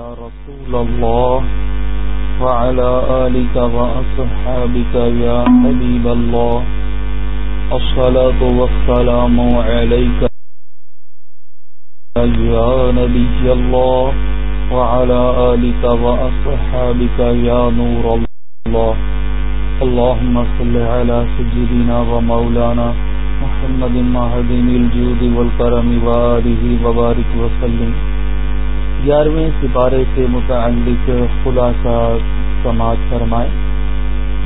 يا رسول الله وعلى آلك وأصحابك يا حبيب الله، الصلاة والسلام عليك يا نبي الله وعلى آلك وأصحابك يا نور الله. اللهم صل على سجدنا ومولانا محمد مهدن الجود والكرم وآله وبارك وسلم. گیارہویں سپارے سے متعلق خلاصہ سماعت فرمائے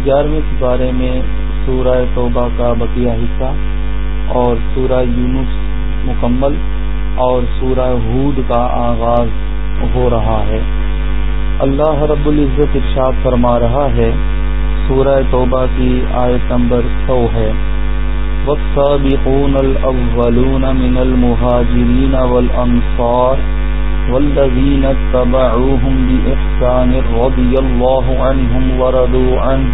گیارہویں سپارے میں سورہ توبہ کا بقیہ حصہ اور سورہ یونس مکمل اور سورہ ہود کا آغاز ہو رہا ہے۔ اللہ رب العزت ارشاد فرما رہا ہے، سورہ توبہ کی آیت نمبر سو ہے۔ وَالسَّابِقُونَ الْأَوَّلُونَ مِنَ الْمُهَاجِرِينَ وَالْأَنصَارِ والذين اتبعوهم بإحسان رضي الله عنهم وردوا عنه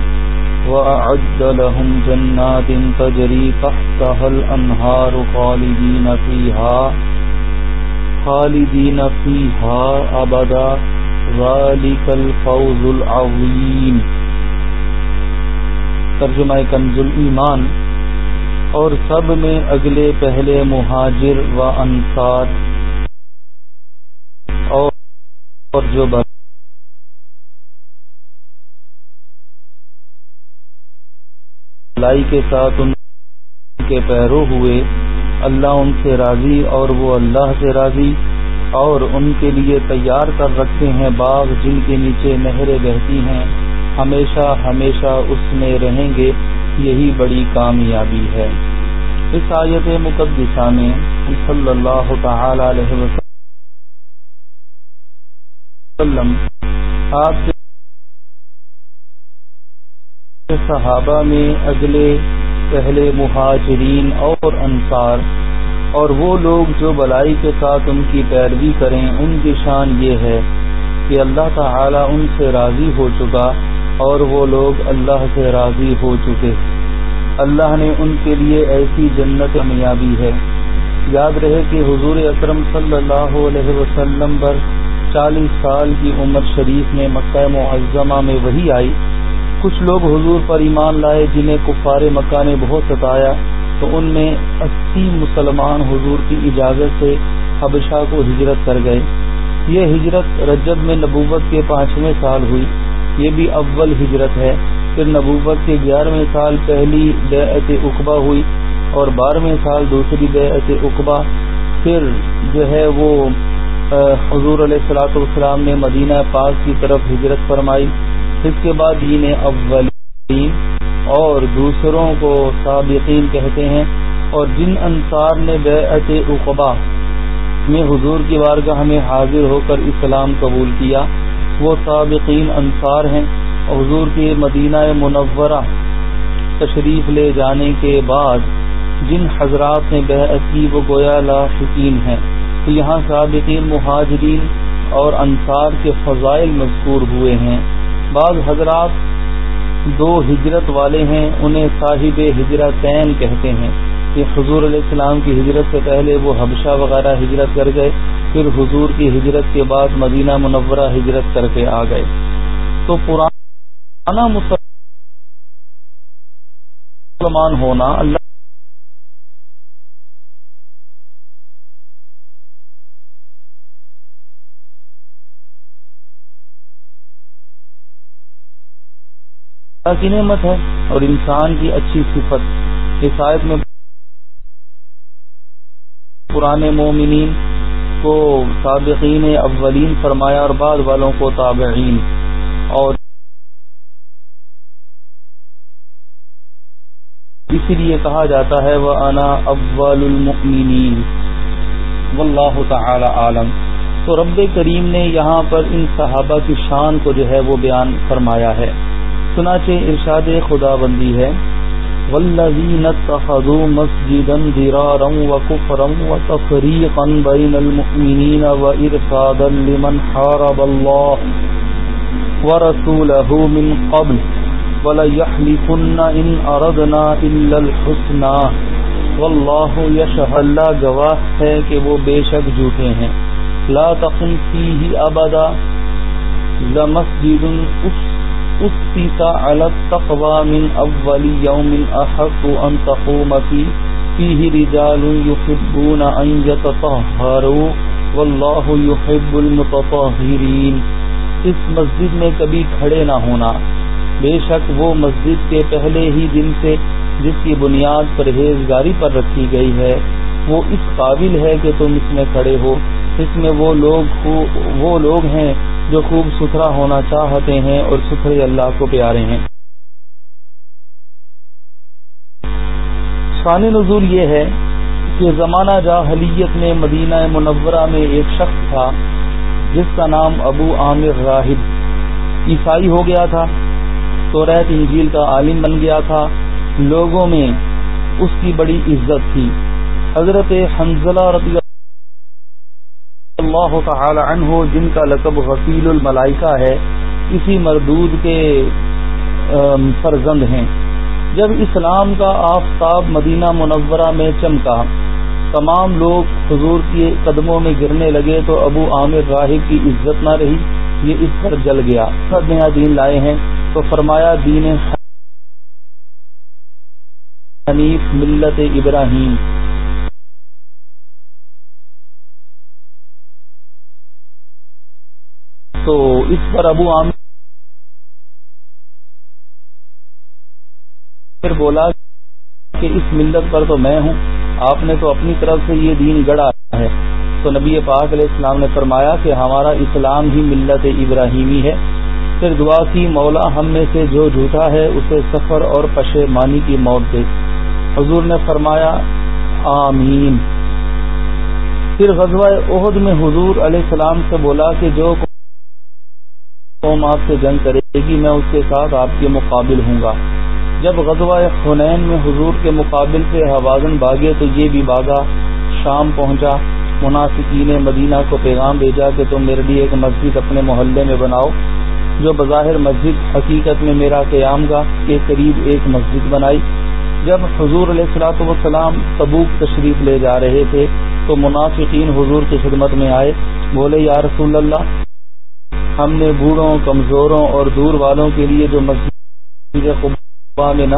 وأعد لهم جنات تجري تحتها الأنهار خالدين فيها خالدين فيها أبدا ذلك الفوز العظيم ترجمہ کنز ایمان اور سب میں اگلے پہلے مہاجر و انصار اور جو بلائی کے ساتھ ان کے پیرو ہوئے، اللہ ان سے راضی اور وہ اللہ سے راضی، اور ان کے لیے تیار کر رکھتے ہیں باغ جن کے نیچے نہریں بہتی ہیں۔ ہمیشہ ہمیشہ اس میں رہیں گے، یہی بڑی کامیابی ہے۔ اس آیت مقدسہ میں صلی اللہ تعالی علیہ وسلم وسلم، آپ کے صحابہ میں اگلے پہلے مہاجرین اور انصار اور وہ لوگ جو بلائی کے ساتھ ان کی پیروی کریں، ان کی شان یہ ہے کہ اللہ تعالی ان سے راضی ہو چکا اور وہ لوگ اللہ سے راضی ہو چکے۔ اللہ نے ان کے لیے ایسی جنت میابی ہے۔ یاد رہے کہ حضور اکرم صلی اللہ علیہ وسلم پر چالیس سال کی عمر شریف میں مکہ معظمہ میں وہی آئی۔ کچھ لوگ حضور پر ایمان لائے جنہیں کفار مکہ نے بہت ستایا، تو ان میں اسی مسلمان حضور کی اجازت سے حبشہ کو ہجرت کر گئے۔ یہ ہجرت رجب میں نبوت کے پانچویں سال ہوئی۔ یہ بھی اول ہجرت ہے۔ پھر نبوت کے گیارہویں سال پہلی بیعت اقبا ہوئی اور بارہویں سال دوسری بیعت اقبا پھر جو ہے وہ حضور علیہ السلاۃ والسلام نے مدینہ پاک کی طرف ہجرت فرمائی۔ اس کے بعد دین اولین اور دوسروں کو سابقین کہتے ہیں اور جن انصار نے بیعت اقبا میں حضور کی بارگاہ میں حاضر ہو کر اسلام قبول کیا، وہ سابقین انصار ہیں۔ اور حضور کے مدینہ منورہ تشریف لے جانے کے بعد جن حضرات نے بیعت کی، وہ گویا لاحقین ہیں۔ تو یہاں سابقین، مہاجرین اور انصار کے فضائل مذکور ہوئے ہیں۔ بعض حضرات دو ہجرت والے ہیں، انہیں صاحب ہجرتین کہتے ہیں۔ کہ حضور علیہ السلام کی ہجرت سے پہلے وہ حبشہ وغیرہ ہجرت کر گئے، پھر حضور کی ہجرت کے بعد مدینہ منورہ ہجرت کر کے آ گئے۔ تو پرانا مسلمان ہونا اللہ کی نعمت ہے اور انسان کی اچھی صفت۔ اس آیت میں پرانے مومنین کو سابقین اولین فرمایا اور بعد والوں کو تابعین۔ اور اسی لیے کہا جاتا ہے وہ انا اول المؤمنین واللہ تعالی عالم تو رب کریم نے یہاں پر ان صحابہ کی شان کو جو ہے وہ بیان فرمایا ہے۔ چنانچہ ارشاد خدا بندی ہے والذین اتخذوا مسجدا وكفرا وتفريقا بين المؤمنين لمن حارب الله ورسوله من قبل الحسنى گواہ ہے کہ وہ بے شک جھوٹے ہیں۔ لا تقم فيه ابدا لمسجد اسس على التقوى من اول يوم احق ان تقوم فيه فيه رجال يحبون ان يتطهروا والله يحب المتطهرين۔ اس مسجد میں کبھی کھڑے نہ ہونا۔ بے شک وہ مسجد کے پہلے ہی دن سے جس کی بنیاد پرہیزگاری پر رکھی گئی ہے، وہ اس قابل ہے کہ تم اس میں کھڑے ہو۔ اس میں وہ لوگ وہ لوگ ہیں جو خوب ستھرا ہونا چاہتے ہیں اور ستھرے اللہ کو پیارے ہیں۔ شان نزول یہ ہے کہ زمانہ جاہلیت میں مدینہ منورہ میں ایک شخص تھا، جس کا نام ابو عامر راہب عیسائی ہو گیا تھا۔ تو ریت انجیل کا عالم بن گیا تھا۔ لوگوں میں اس کی بڑی عزت تھی۔ حضرت حنزلہ رضی اللہ تعالی عنہ، جن کا لقب غفیل الملائکہ ہے، اسی مردود کے فرزند ہیں۔ جب اسلام کا آفتاب مدینہ منورہ میں چمکا، تمام لوگ حضور کے قدموں میں گرنے لگے تو ابو عامر راہب کی عزت نہ رہی، یہ اس پر جل گیا۔ سب نیا دین لائے ہیں، تو فرمایا دین حنیف ملت ابراہیم۔ تو اس پر ابو عامر بولا کہ اس ملت پر تو میں ہوں، آپ نے تو اپنی طرف سے یہ دین گڑا ہے۔ تو نبی پاک علیہ السلام نے فرمایا کہ ہمارا اسلام ہی ملت ابراہیمی ہے۔ پھر دعا کی، مولا ہم میں سے جو جھوٹا ہے اسے سفر اور پشے مانی کی موت دے۔ حضور نے فرمایا، آمین۔ پھر غزوہ عہد میں حضور علیہ السلام سے بولا کہ جو قوم آپ سے جنگ کرے گی، میں اس کے ساتھ آپ کے مقابل ہوں گا۔ جب غزوہ خنین میں حضور کے مقابل سے حوازن باغے تو یہ بھی باغا شام پہنچا مناسقین مدینہ کو پیغام بھیجا کہ تم میرے لیے ایک مسجد اپنے محلے میں بناؤ، جو بظاہر مسجد حقیقت میں میرا قیام گا کے قریب ایک مسجد بنائی۔ جب حضور علیہ السلاۃ والسلام تبوک تشریف لے جا رہے تھے، تو منافقین حضور کی خدمت میں آئے، بولے، یا رسول اللہ ہم نے بوڑھوں، کمزوروں اور دور والوں کے لیے جو مسجد قبا میں نہ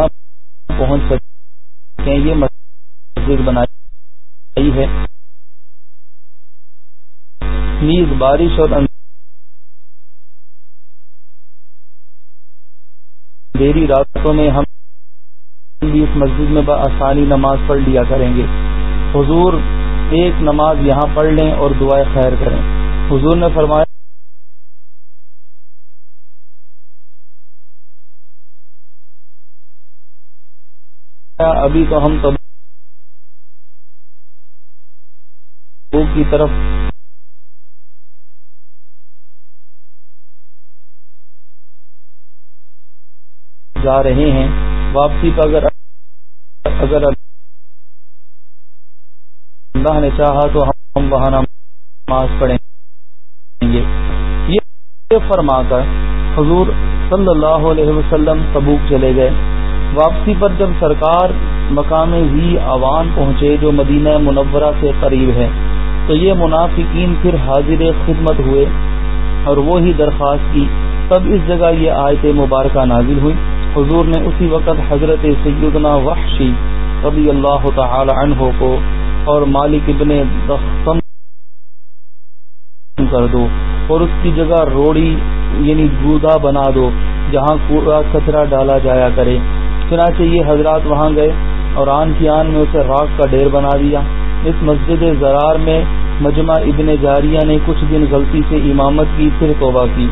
پہنچ سکیں یہ مسجد بنائی ہے۔ نیز بارش اور اندھیری راتوں میں ہم بھی اس مسجد میں بآسانی نماز پڑھ لیا کریں گے۔ حضور، ایک نماز یہاں پڑھ لیں اور دعائیں خیر کریں۔ حضور نے فرمایا ابھی تو ہم تو کی طرف جا رہے ہیں۔ واپسی کا اگر اگر اللہ نے چاہا تو ہم وہاں نماز پڑھیں گے۔ یہ فرما کر حضور صلی اللہ علیہ وسلم تبوک چلے گئے۔ واپسی پر جب سرکار مقام زی عوان پہنچے جو مدینہ منورہ سے قریب ہے، تو یہ منافقین پھر حاضر خدمت ہوئے اور وہی درخواست کی۔ تب اس جگہ یہ آیت مبارکہ نازل ہوئی۔ حضور نے اسی وقت حضرت سیدنا وحشی رضی اللہ تعالی عنہ کو اور مالک ابن دختم کر دو اور اس کی جگہ روڑی یعنی گودا بنا دو، جہاں کوڑا کچرا ڈالا جایا کرے۔ چنانچہ یہ حضرات وہاں گئے اور آن کی آن میں اسے راک کا ڈیر بنا دیا۔ اس مسجد زرار میں مجمع ابن جاریہ نے کچھ دن غلطی سے امامت کی پھر توبہ کی۔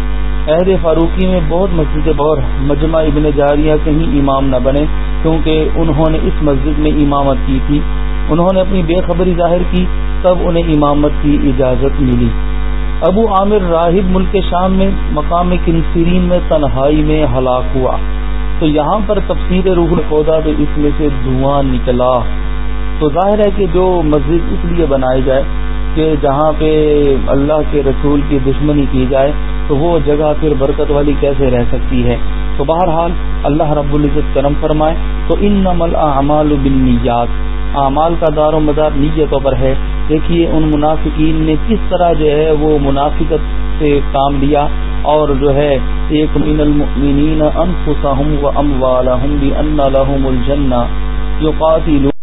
عہد فاروقی میں بہت مسجد اور مجمع ابن جاریہ کہیں امام نہ بنے کیونکہ انہوں نے اس مسجد میں امامت کی تھی۔ انہوں نے اپنی بے خبری ظاہر کی، تب انہیں امامت کی اجازت ملی۔ ابو عامر راہب ملک شام میں مقام کنسرین میں تنہائی میں ہلاک ہوا۔ تو یہاں پر تفصیل روح پودا تو اس میں سے دھواں نکلا۔ تو ظاہر ہے کہ جو مسجد اس لیے بنائی جائے کہ جہاں پہ اللہ کے رسول کی دشمنی کی جائے، تو وہ جگہ پھر برکت والی کیسے رہ سکتی ہے؟ تو بہرحال اللہ رب العزت کرم فرمائے، تو ان نمل اعمال بنیاد اعمال کا دار و مدار نیتوں پر ہے۔ دیکھیے، ان منافقین نے کس طرح جو ہے وہ منافقت سے کام لیا۔ اور جو ہے، ایک من المؤمنین انفسهم واموالهم بان لهم الجنہ. یقاتلون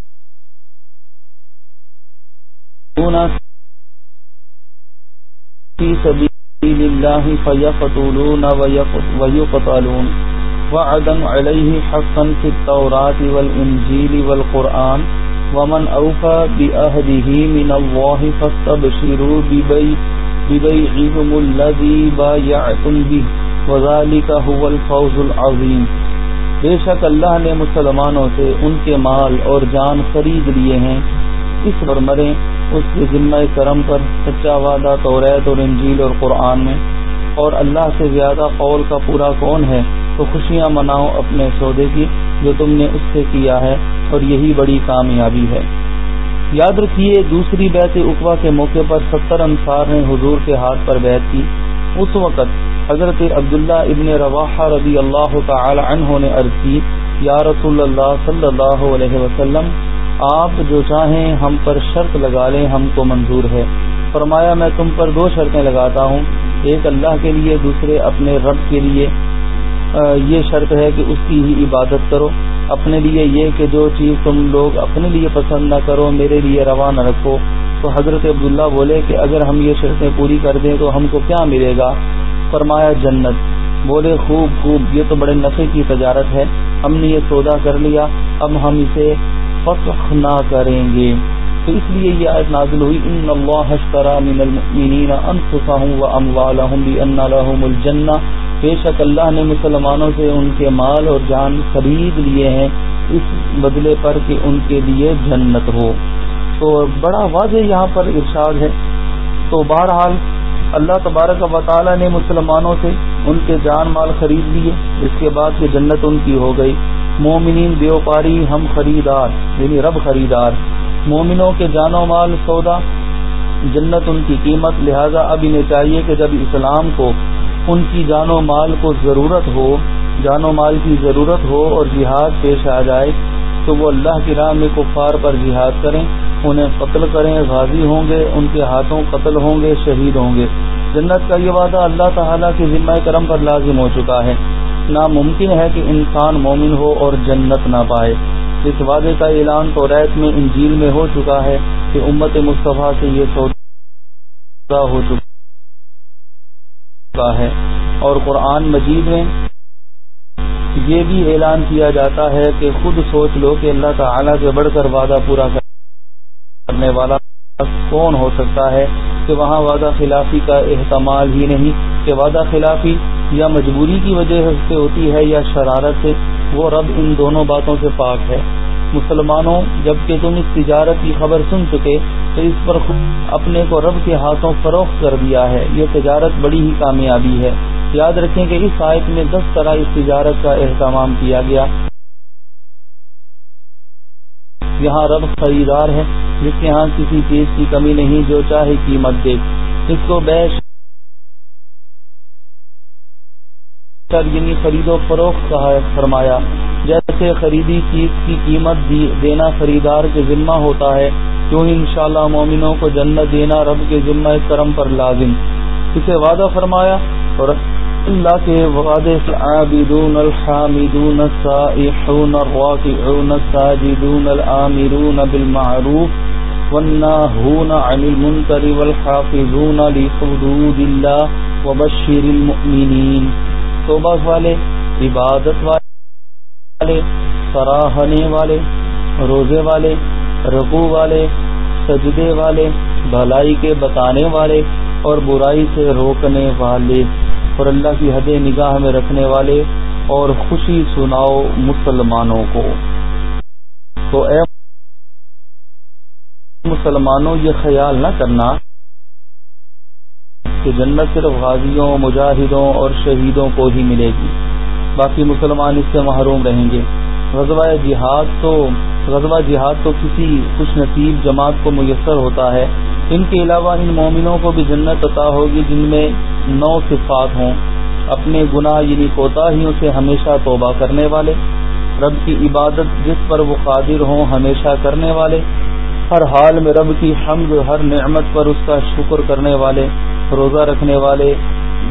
في سبيل الله فيقتلون ويقتلون وعدا عليه حقا في التوراة والإنجيل والقرآن. ومن أوفى بأهده من الله فاستبشروا ببيعهم الذي بايعتم به وذلك هو الفوز العظيم۔ بے شک اللہ نے مسلمانوں سے ان کے مال اور جان خرید لیے ہیں۔ اس پر مریں، اس کے ذمہ کرم پر سچا وعدہ توریت اور انجیل اور قرآن میں۔ اور اللہ سے زیادہ قول کا پورا کون ہے؟ تو خوشیاں مناؤ اپنے سودے کی جو تم نے اس سے کیا ہے اور یہی بڑی کامیابی ہے۔ یاد رکھیے، دوسری بیت اقوا کے موقع پر ستر انصار نے حضور کے ہاتھ پر بیت کی۔ اس وقت حضرت عبداللہ ابن رواح رضی اللہ تعالی عنہ نے عرض کی، یا رسول اللہ صلی اللہ علیہ وسلم، آپ جو چاہیں ہم پر شرط لگا لیں، ہم کو منظور ہے۔ فرمایا، میں تم پر دو شرطیں لگاتا ہوں، ایک اللہ کے لیے، دوسرے اپنے رب کے لیے۔ یہ شرط ہے کہ اس کی ہی عبادت کرو۔ اپنے لیے یہ کہ جو چیز تم لوگ اپنے لیے پسند نہ کرو، میرے لیے روا نہ رکھو۔ تو حضرت عبداللہ بولے کہ اگر ہم یہ شرطیں پوری کر دیں تو ہم کو کیا ملے گا؟ فرمایا، جنت۔ بولے، خوب خوب، یہ تو بڑے نفے کی تجارت ہے۔ ہم نے یہ سودا کر لیا، اب ہم اسے فسخ نہ کریں گے۔ تو اس لیے یہ آیت نازل ہوئی، ان اللہ من المؤمنین انفسهم واموالهم بان لهم الجنہ بے شک اللہ نے مسلمانوں سے ان کے مال اور جان خرید لیے ہیں، اس بدلے پر کہ ان کے لیے جنت ہو۔ تو بڑا واضح یہاں پر ارشاد ہے۔ تو بہرحال اللہ تبارک و تعالی نے مسلمانوں سے ان کے جان مال خرید لیے، اس کے بعد کہ جنت ان کی ہو گئی۔ مومنین دیوپاری ہم خریدار یعنی رب خریدار۔ مومنوں کے جان و مال سودا، جنت ان کی قیمت، لہذا اب انہیں چاہیے کہ جب اسلام کو ان کی جان و مال کو ضرورت ہو، جان و مال کی ضرورت ہو اور جہاد پیش آ جائے تو وہ اللہ کی راہ میں کفار پر جہاد کریں، انہیں قتل کریں، غازی ہوں گے، ان کے ہاتھوں قتل ہوں گے، شہید ہوں گے۔ جنت کا یہ وعدہ اللہ تعالیٰ کے ذمہ کرم پر لازم ہو چکا ہے۔ ناممکن ہے کہ انسان مومن ہو اور جنت نہ پائے۔ اس وعدے کا اعلان تو ریت میں انجیل میں ہو چکا ہے کہ امت مصطفیٰ سے یہ سودا ہو چکا ہے اور قرآن مجید میں یہ بھی اعلان کیا جاتا ہے کہ خود سوچ لو کہ اللہ تعالی سے بڑھ کر وعدہ پورا کرنے والا کون ہو سکتا ہے کہ وہاں وعدہ خلافی کا احتمال ہی نہیں، کہ وعدہ خلافی یا مجبوری کی وجہ سے ہوتی ہے یا شرارت سے، وہ رب ان دونوں باتوں سے پاک ہے۔ مسلمانوں جبکہ تم اس تجارت کی خبر سن چکے، تو اس پر خود اپنے کو رب کے ہاتھوں فروخت کر دیا ہے۔ یہ تجارت بڑی ہی کامیابی ہے۔ یاد رکھیں کہ اس آیت میں دس طرح اس تجارت کا اہتمام کیا گیا۔ یہاں رب خریدار ہے، جس کے ہاں کسی چیز کی کمی نہیں، جو چاہے قیمت دے۔ اس کو بیش یعنی خرید و فروخت فرمایا۔ جیسے خریدی چیز کی قیمت دینا خریدار کے ذمہ ہوتا ہے کیوں انشاءاللہ مومنوں کو جنت دینا رب کے ذمہ کرم پر لازم۔ اسے وعدہ فرمایا، اور اللہ کے وعدے سے عابدون الحامدون السائحون الراکعون الساجدون العامرون بالمعروف والناهون عن المنکر والحافظون لحدود اللہ وبشر المؤمنین۔ توبہ والے، عبادت والے والے سراہنے والے، روزے والے رقو والے، سجدے والے، بھلائی کے بتانے والے اور برائی سے روکنے والے اور اللہ کی حد نگاہ میں رکھنے والے اور خوشی سناؤ مسلمانوں کو۔ تو اے مسلمانوں، یہ خیال نہ کرنا کہ جنت صرف غازیوں، مجاہدوں اور شہیدوں کو ہی ملے گی۔ باقی مسلمان اس سے محروم رہیں گے۔ غزوہ جہاد تو غزوہ جہاد تو کسی خوش نصیب جماعت کو میسر ہوتا ہے۔ ان کے علاوہ ان مومنوں کو بھی جنت عطا ہوگی جن میں نو صفات ہوں۔ اپنے گناہ یعنی کوتاہیوں سے ہمیشہ توبہ کرنے والے۔ رب کی عبادت جس پر وہ قادر ہوں ہمیشہ کرنے والے۔ ہر حال میں رب کی حمد، ہر نعمت پر اس کا شکر کرنے والے، روزہ رکھنے والے۔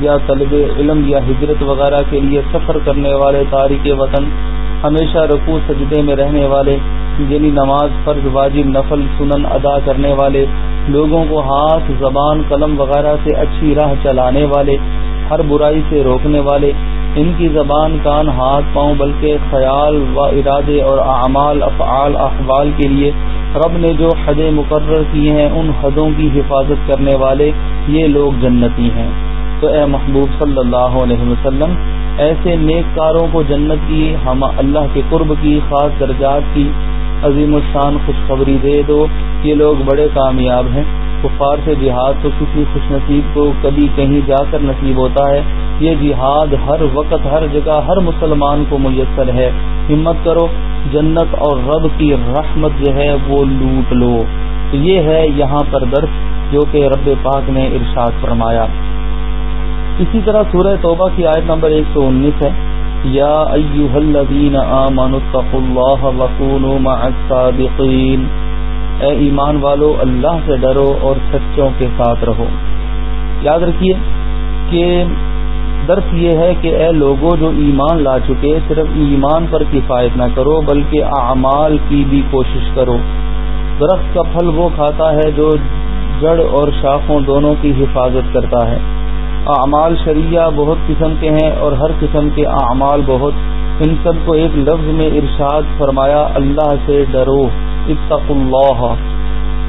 یا طلب علم یا ہجرت وغیرہ کے لیے سفر کرنے والے تاریخ وطن، ہمیشہ رقو سجدے میں رہنے والے یعنی نماز فرض واجب نفل سنن ادا کرنے والے، لوگوں کو ہاتھ، زبان، قلم وغیرہ سے اچھی راہ چلانے والے، ہر برائی سے روکنے والے، ان کی زبان، کان، ہاتھ، پاؤں، بلکہ خیال و ارادے اور اعمال، افعال، احوال کے لیے رب نے جو حدیں مقرر کیے ہیں، ان حدوں کی حفاظت کرنے والے یہ لوگ جنتی ہیں۔ تو اے محبوب صلی اللہ علیہ وسلم، ایسے نیک کاروں کو جنت کی، ہم اللہ کے قرب کی، خاص درجات کی عظیم الشان خوشخبری دے دو۔ یہ لوگ بڑے کامیاب ہیں۔ کفار سے جہاد تو کسی خوش نصیب کو کبھی کہیں جا کر نصیب ہوتا ہے۔ یہ جہاد ہر وقت، ہر جگہ، ہر مسلمان کو میسر ہے۔ ہمت کرو، جنت اور رب کی رحمت جو ہے وہ لوٹ لو۔ یہ ہے یہاں پر درس جو کہ رب پاک نے ارشاد فرمایا۔ اسی طرح سورہ توبہ کی آیت نمبر ایک سو انیس ہے۔ یا ایوہ الذین آمنوا اتقوا اللہ وکونوا مع الصادقین۔ اے ایمان والو، اللہ سے ڈرو اور سچوں کے ساتھ رہو۔ یاد رکھیے کہ درس یہ ہے کہ اے لوگوں جو ایمان لا چکے، صرف ایمان پر کفایت نہ کرو، بلکہ اعمال کی بھی کوشش کرو۔ درخت کا پھل وہ کھاتا ہے جو جڑ اور شاخوں دونوں کی حفاظت کرتا ہے۔ اعمال شریعہ بہت قسم کے ہیں اور ہر قسم کے اعمال بہت۔ ان سب کو ایک لفظ میں ارشاد فرمایا، اللہ سے ڈرو اتق اللہ،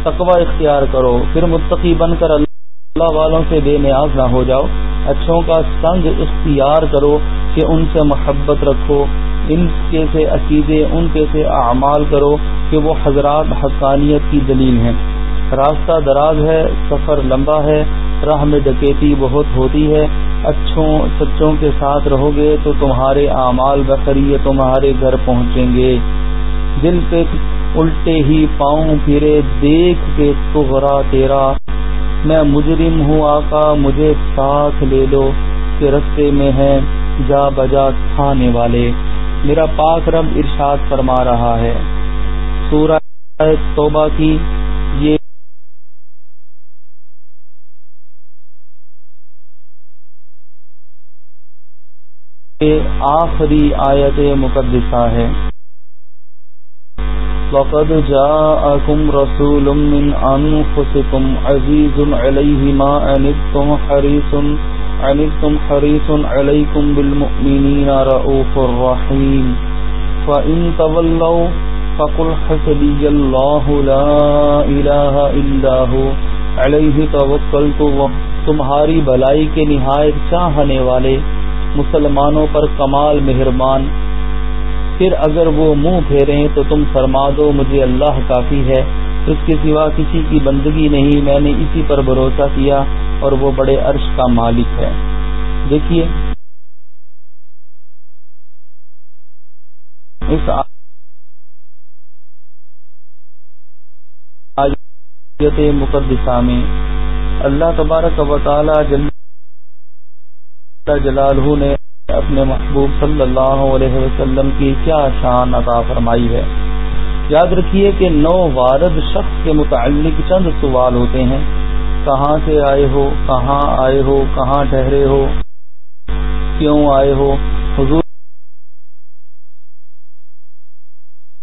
تقوی اختیار کرو۔ پھر متقی بن کر اللہ والوں سے بے نیاز نہ ہو جاؤ۔ اچھوں کا سنگ اختیار کرو کہ ان سے محبت رکھو۔ ان کے سے عقیدے، ان کے سے اعمال کرو کہ وہ حضرات حقانیت کی دلیل ہیں۔ راستہ دراز ہے، سفر لمبا ہے راہ میں ڈکیتی بہت ہوتی ہے۔ اچھوں، سچوں کے ساتھ رہو گے تو تمہارے اعمال بخری تمہارے گھر پہنچیں گے۔ دل پہ الٹے ہی پاؤں پھرے، دیکھ کے تغرا تیرا۔ میں مجرم ہوں آقا، مجھے ساتھ لے لو کہ رستے میں ہے جا بجا کھانے والے۔ میرا پاک رب ارشاد فرما رہا ہے۔ سورہ توبہ کی یہ آخری آیت مقدسہ ہے۔ وقد جاءكم رسول من أنفسكم عزيز عليه ما عنتم حريص عنتم حريص عليكم بالمؤمنين رؤوف رحيم فإن تولوا فقل حسبي الله لا إله إلا هو، عليه توكلت تمہاری بلائی کے نہایت چاہنے والے مسلمانوں پر کمال مہربان۔ پھر اگر وہ منہ پھیریں تو تم فرما دو، مجھے اللہ کافی ہے۔ اس کے سوا کسی کی بندگی نہیں، میں نے اسی پر بھروسہ کیا اور وہ بڑے عرش کا مالک ہے۔ دیکھیے۔ اس مقدسہ میں اللہ تبارک و تعالی جل جلالہ نے اپنے محبوب صلی اللہ علیہ وسلم کی کیا شان عطا فرمائی ہے۔ یاد رکھیے کہ نو وارد شخص کے متعلق چند سوال ہوتے ہیں۔ کہاں سے آئے ہو، کہاں آئے ہو، کہاں ٹھہرے ہو، کیوں آئے ہو؟ حضور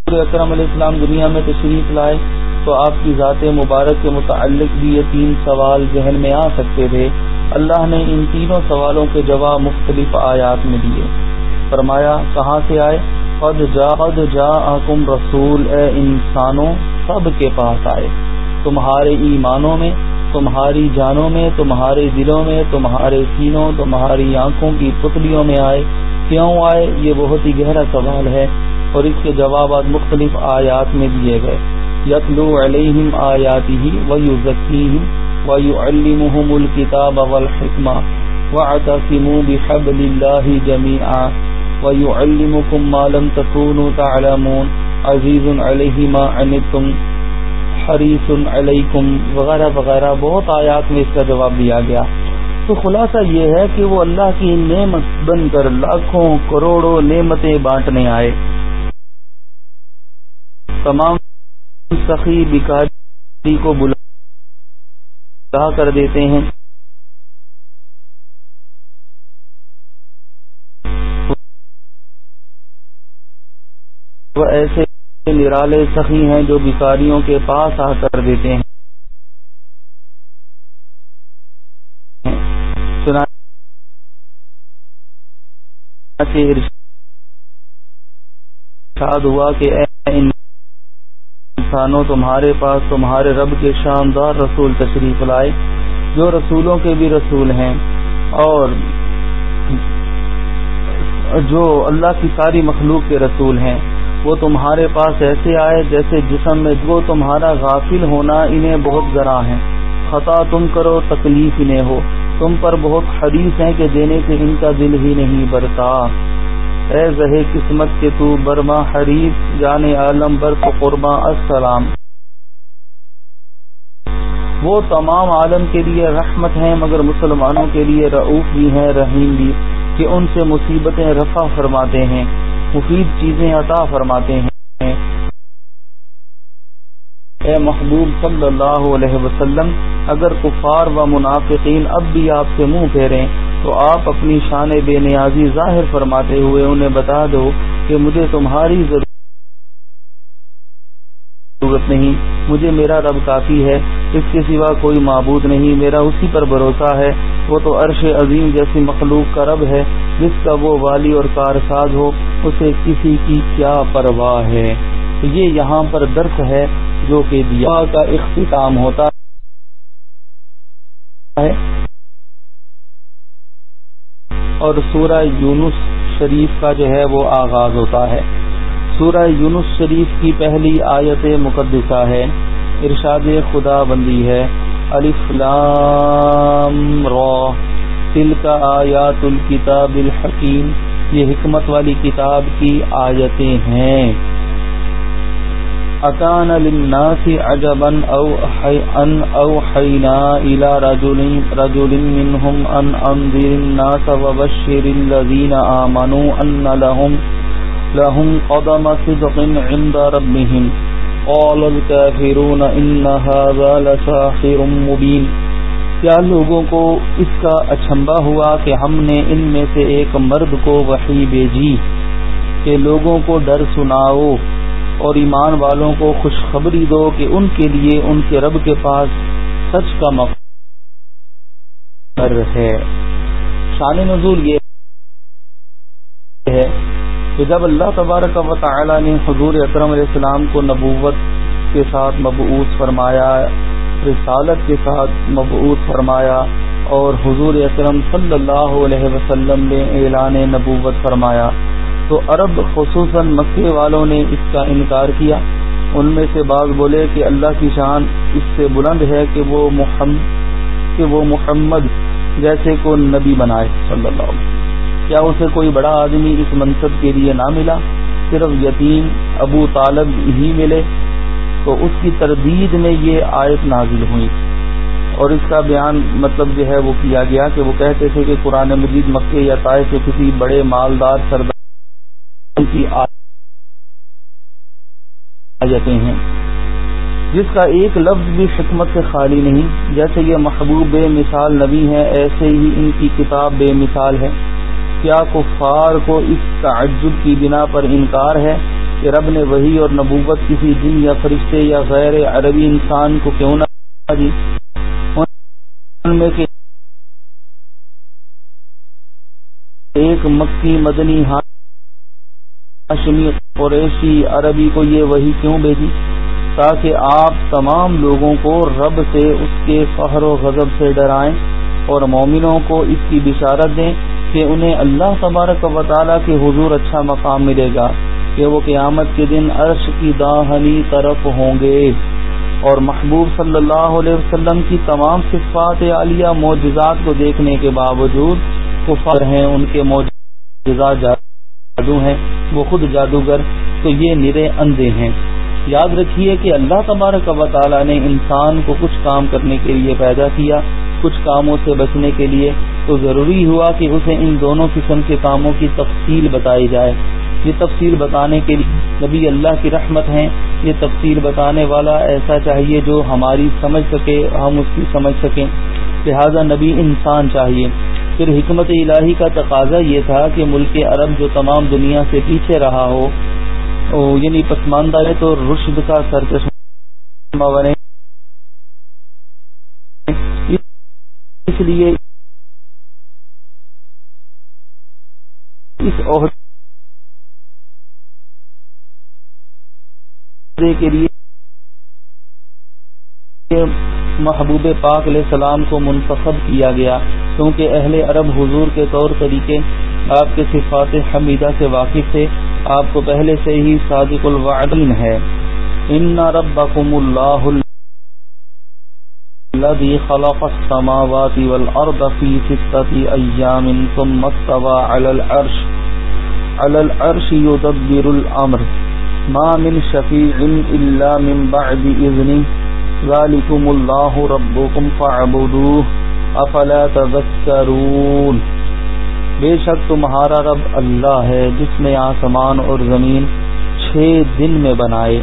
اکرم علیہ السلام دنیا میں تشریف لائے تو آپ کی ذات مبارک کے متعلق بھی یہ تین سوال ذہن میں آ سکتے تھے۔ اللہ نے ان تینوں سوالوں کے جواب مختلف آیات میں دیے۔ فرمایا، کہاں سے آئے؟ قد جا قد جا آکم رسول، اے انسانوں، سب کے پاس آئے۔ تمہارے ایمانوں میں، تمہاری جانوں میں، تمہارے دلوں میں، تمہارے سینوں، تمہاری آنکھوں کی پتلیوں میں آئے۔ کیوں آئے؟ یہ بہت ہی گہرا سوال ہے اور اس کے جوابات مختلف آیات میں دیے گئے۔ یتلو علیہم آیاتی ہی ویو ويعلمهم الكتاب والحكمة واعتصموا بحبل الله جميعا ويعلمكم ما لم تكونوا تعلمون عزيز عليه ما عنتم حریص علیکم وغیرہ وغیرہ بہت آیات میں اس کا جواب دیا گیا۔ تو خلاصہ یہ ہے کہ وہ اللہ کی نعمت بن کر لاکھوں کروڑوں نعمتیں بانٹنے آئے۔ تمام سخی بکاری کو بلا کہا کر دیتے ہیں۔ وہ ایسے نرالے سخی ہیں جو بکاریوں کے پاس آ کر دیتے ہیں۔ ارشاد ہوا کہ اے انسانوں تمہارے پاس تمہارے رب کے شاندار رسول تشریف لائے، جو رسولوں کے بھی رسول ہیں، اور جو اللہ کی ساری مخلوق کے رسول ہیں۔ وہ تمہارے پاس ایسے آئے جیسے جسم میں جو تمہارا غافل ہونا انہیں بہت ذرا ہے۔ خطا تم کرو، تکلیف انہیں ہو۔ تم پر بہت حدیث ہیں کہ دینے سے ان کا دل ہی نہیں برتا اے زہ قسمت کے تو برما حریف، جان عالم بر قربا السلام۔ وہ تمام عالم کے لیے رحمت ہیں، مگر مسلمانوں کے لیے رعوف بھی ہیں، رحیم بھی، کہ ان سے مصیبتیں رفع فرماتے ہیں، مفید چیزیں عطا فرماتے ہیں۔ اے محبوب صلی اللہ علیہ وسلم، اگر کفار و منافقین اب بھی آپ سے منہ پھیریں تو آپ اپنی شان بے نیازی ظاہر فرماتے ہوئے انہیں بتا دو کہ مجھے تمہاری ضرورت نہیں، مجھے میرا رب کافی ہے، اس کے سوا کوئی معبود نہیں، میرا اسی پر بھروسہ ہے، وہ تو عرش عظیم جیسی مخلوق کا رب ہے، جس کا وہ والی اور کارساز ہو، اسے کسی کی کیا پرواہ ہے؟ یہ یہاں پر درس ہے جو کہ دیا کا اختتام ہوتا ہے۔ اور سورہ یونس شریف کا جو ہے وہ آغاز ہوتا ہے۔ سورہ یونس شریف کی پہلی آیت مقدسہ ہے۔ ارشاد خدا بندی ہے۔ تل کا آیات الکتاب الحکیم۔ یہ حکمت والی کتاب کی آیتیں ہیں۔ اکان للناس عجبا او ان اوحينا الى رجل رجل منهم ان انذر الناس وبشر الذين امنوا ان لهم لهم قدم صدق عند ربهم. قال الكافرون ان هذا لساحر مبين. کیا لوگوں کو اس کا اچھمبا ہوا کہ ہم نے ان میں سے ایک مرد کو وحی بھیجی؟ کہ لوگوں کو ڈر سناؤ۔ اور ایمان والوں کو خوشخبری دو کہ ان کے لیے ان کے رب کے پاس سچ کا مقر ہے۔ شان نزول یہ ہے کہ جب اللہ تبارک و تعالی نے حضور اکرم علیہ السلام کو نبوت کے ساتھ مبعوث فرمایا، رسالت کے ساتھ مبعوث فرمایا اور حضور اکرم صلی اللہ علیہ وسلم نے اعلان نبوت فرمایا تو عرب خصوصاً مکے والوں نے اس کا انکار کیا۔ ان میں سے بعض بولے کہ اللہ کی شان اس سے بلند ہے کہ وہ محمد کہ وہ محمد جیسے کو نبی بنائے۔ صلی اللہ علیہ وسلم۔ کیا اسے کوئی بڑا آدمی اس منصب کے لیے نہ ملا؟ صرف یتیم ابو طالب ہی ملے۔ تو اس کی تردید میں یہ آیت نازل ہوئی۔ اور اس کا بیان مطلب جو ہے وہ کیا گیا کہ وہ کہتے تھے کہ قرآن مجید مکے یا طائف کے کسی بڑے مالدار سردار کی آیتیں ہیں۔ جس کا ایک لفظ بھی حکمت سے خالی نہیں، جیسے یہ محبوب بے مثال نبی ہیں، ایسے ہی ان کی کتاب بے مثال ہے۔ کیا کفار کو اس تعجب کی بنا پر انکار ہے کہ رب نے وہی اور نبوت کسی دن یا فرشتے یا غیر عربی انسان کو کیوں نہ دی ان میں ایک مکی مدنی ہاتھ ہاشمی قریشی عربی کو یہ وہی کیوں بھیجی؟ تاکہ آپ تمام لوگوں کو رب سے اس کے فہر و غضب سے ڈرائیں اور مومنوں کو اس کی بشارت دیں کہ انہیں اللہ تبارک و تعالیٰ کے حضور اچھا مقام ملے گا کہ وہ قیامت کے دن عرش کی داہنی طرف ہوں گے۔ اور محبوب صلی اللہ علیہ وسلم کی تمام صفات عالیہ معجزات کو دیکھنے کے باوجود کفر ہیں، ان کے معجزات جادو ہیں، وہ خود جادوگر، تو یہ نرے اندھے ہیں۔ یاد رکھیے کہ اللہ تبارک و تعالیٰ نے انسان کو کچھ کام کرنے کے لیے پیدا کیا، کچھ کاموں سے بچنے کے لیے۔ تو ضروری ہوا کہ اسے ان دونوں قسم کے کاموں کی تفصیل بتائی جائے۔ یہ تفصیل بتانے کے لیے نبی اللہ کی رحمت ہیں۔ یہ تفصیل بتانے والا ایسا چاہیے جو ہماری سمجھ سکے، ہم اس کی سمجھ سکیں۔ لہذا نبی انسان چاہیے۔ پھر حکمت الہی کا تقاضا یہ تھا کہ ملک عرب جو تمام دنیا سے پیچھے رہا ہو یعنی پسماندہ ہے تو رشد کا سر چشمہ بنے۔ اس لیے اس عہدے کے لیے محبوب پاک علیہ السلام کو منتخب کیا گیا۔ کیونکہ اہل عرب حضور کے طور طریقے آپ کے صفات حمیدہ سے واقف تھے، آپ کو پہلے سے ہی صادق الوعدین ہے۔ ان ربکم اللہ الذي خلق السماوات والارض في ستة ايام ثم استوى على العرش۔ على العرش يدبر الامر۔ ما من شفيع الا من بعد اذنه۔ ذالکم اللہ ربکم فعبدوه افلا تذکرون؟ بے شک تمہارا رب اللہ ہے، جس نے آسمان اور زمین چھ دن میں بنائے۔